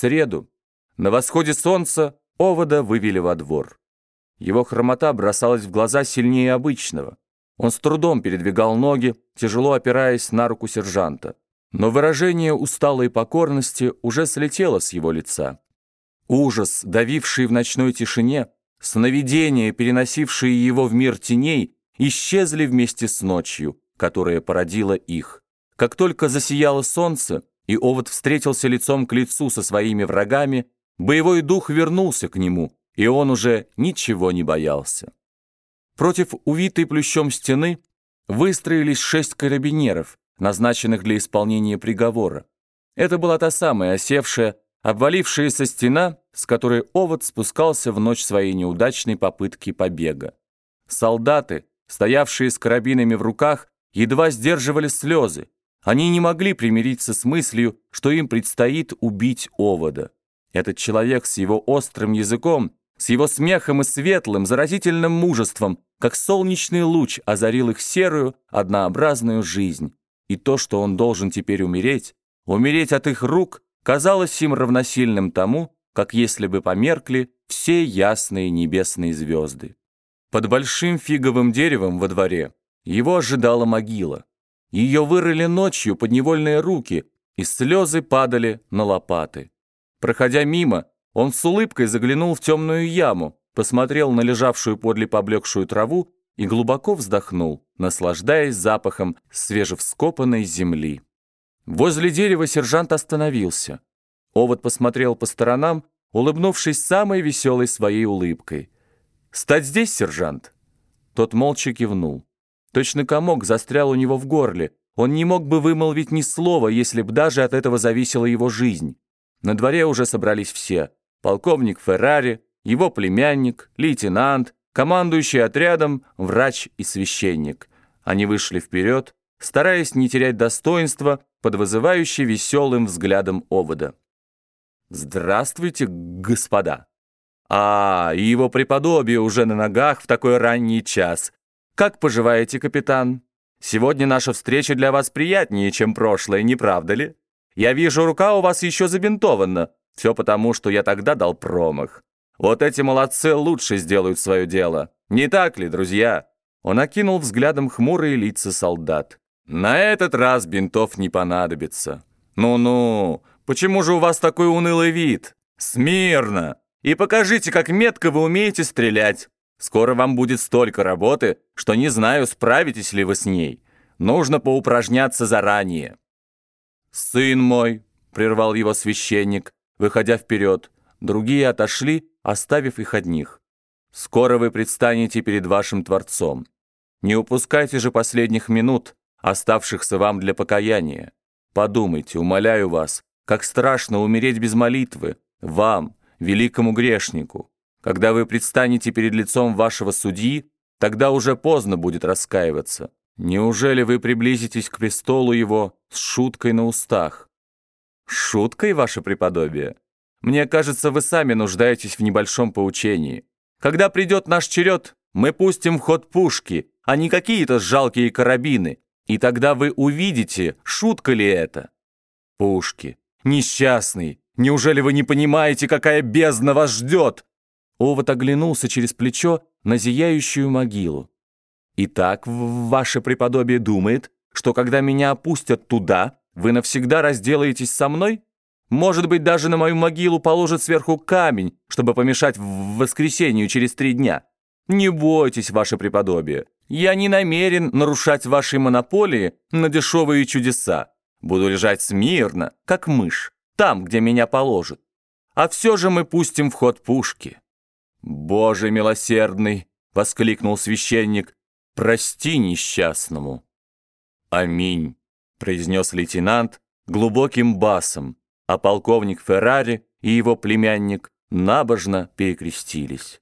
среду, на восходе солнца овода вывели во двор. Его хромота бросалась в глаза сильнее обычного. Он с трудом передвигал ноги, тяжело опираясь на руку сержанта. Но выражение усталой покорности уже слетело с его лица. Ужас, давивший в ночной тишине, сновидения, переносившие его в мир теней, исчезли вместе с ночью, которая породила их. Как только засияло солнце, и овод встретился лицом к лицу со своими врагами, боевой дух вернулся к нему, и он уже ничего не боялся. Против увитой плющом стены выстроились шесть карабинеров, назначенных для исполнения приговора. Это была та самая осевшая, обвалившаяся стена, с которой овод спускался в ночь своей неудачной попытки побега. Солдаты, стоявшие с карабинами в руках, едва сдерживали слезы. Они не могли примириться с мыслью, что им предстоит убить овода. Этот человек с его острым языком, с его смехом и светлым, заразительным мужеством, как солнечный луч озарил их серую, однообразную жизнь. И то, что он должен теперь умереть, умереть от их рук, казалось им равносильным тому, как если бы померкли все ясные небесные звезды. Под большим фиговым деревом во дворе его ожидала могила. Ее вырыли ночью под невольные руки, и слезы падали на лопаты. Проходя мимо, он с улыбкой заглянул в темную яму, посмотрел на лежавшую подле поблекшую траву и глубоко вздохнул, наслаждаясь запахом свежевскопанной земли. Возле дерева сержант остановился. Овод посмотрел по сторонам, улыбнувшись самой веселой своей улыбкой. «Стать здесь, сержант?» Тот молча кивнул. Точно комок застрял у него в горле. Он не мог бы вымолвить ни слова, если б даже от этого зависела его жизнь. На дворе уже собрались все. Полковник Феррари, его племянник, лейтенант, командующий отрядом, врач и священник. Они вышли вперед, стараясь не терять достоинства под вызывающий веселым взглядом овода. «Здравствуйте, господа!» «А, и его преподобие уже на ногах в такой ранний час. Как поживаете, капитан? Сегодня наша встреча для вас приятнее, чем прошлая, не правда ли? Я вижу, рука у вас еще забинтована. Все потому, что я тогда дал промах. Вот эти молодцы лучше сделают свое дело. Не так ли, друзья?» Он окинул взглядом хмурые лица солдат. «На этот раз бинтов не понадобится. Ну-ну, почему же у вас такой унылый вид? Смирно! И покажите, как метко вы умеете стрелять. Скоро вам будет столько работы, что не знаю, справитесь ли вы с ней. Нужно поупражняться заранее». «Сын мой», — прервал его священник, выходя вперед, другие отошли, оставив их одних. «Скоро вы предстанете перед вашим Творцом. Не упускайте же последних минут, оставшихся вам для покаяния. Подумайте, умоляю вас, как страшно умереть без молитвы, вам, великому грешнику. Когда вы предстанете перед лицом вашего судьи, тогда уже поздно будет раскаиваться. Неужели вы приблизитесь к престолу его с шуткой на устах? Шуткой, ваше преподобие? Мне кажется, вы сами нуждаетесь в небольшом поучении. Когда придет наш черед, мы пустим в ход пушки, а не какие-то жалкие карабины, и тогда вы увидите, шутка ли это. Пушки. Несчастный. Неужели вы не понимаете, какая бездна вас ждет? Овод оглянулся через плечо на зияющую могилу. «Итак, ваше преподобие думает, что когда меня опустят туда, вы навсегда разделаетесь со мной? Может быть, даже на мою могилу положат сверху камень, чтобы помешать в воскресенью через три дня? Не бойтесь, ваше преподобие. Я не намерен нарушать ваши монополии на дешевые чудеса. Буду лежать смирно, как мышь, там, где меня положат. А все же мы пустим в ход пушки». «Боже милосердный!» — воскликнул священник. «Прости несчастному!» «Аминь!» — произнес лейтенант глубоким басом, а полковник Феррари и его племянник набожно перекрестились.